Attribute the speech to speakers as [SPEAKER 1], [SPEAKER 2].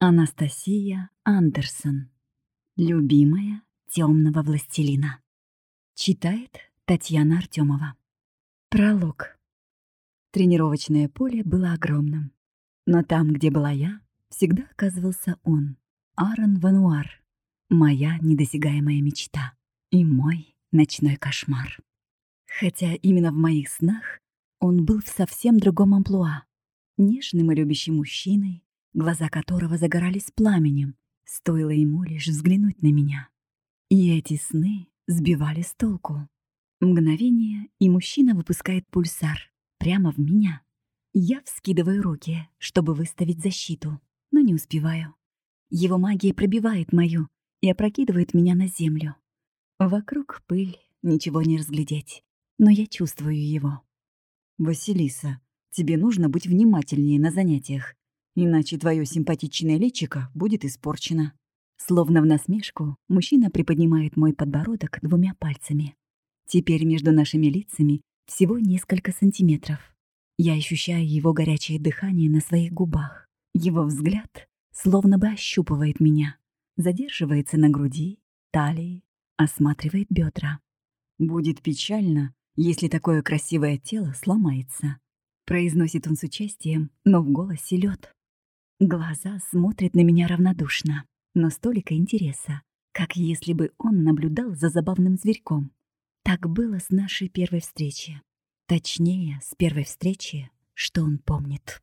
[SPEAKER 1] Анастасия Андерсон. Любимая темного властелина. Читает Татьяна Артемова. Пролог. Тренировочное поле было огромным. Но там, где была я, всегда оказывался он, Аарон Вануар, моя недосягаемая мечта и мой ночной кошмар. Хотя именно в моих снах он был в совсем другом амплуа. Нежным и любящим мужчиной, глаза которого загорались пламенем, стоило ему лишь взглянуть на меня. И эти сны сбивали с толку. Мгновение, и мужчина выпускает пульсар прямо в меня. Я вскидываю руки, чтобы выставить защиту, но не успеваю. Его магия пробивает мою и опрокидывает меня на землю. Вокруг пыль, ничего не разглядеть, но я чувствую его.
[SPEAKER 2] «Василиса, тебе нужно быть внимательнее на занятиях иначе твое симпатичное личико будет испорчено».
[SPEAKER 1] Словно в насмешку, мужчина приподнимает мой подбородок двумя пальцами. Теперь между нашими лицами всего несколько сантиметров. Я ощущаю его горячее дыхание на своих губах. Его взгляд словно бы ощупывает меня, задерживается на груди, талии, осматривает бедра.
[SPEAKER 2] «Будет печально, если такое красивое тело сломается»,
[SPEAKER 1] произносит он с участием, но в голосе лед. Глаза смотрят на меня равнодушно, но столько интереса, как если бы он наблюдал за забавным зверьком. Так было с нашей первой встречи. Точнее, с первой встречи, что он помнит.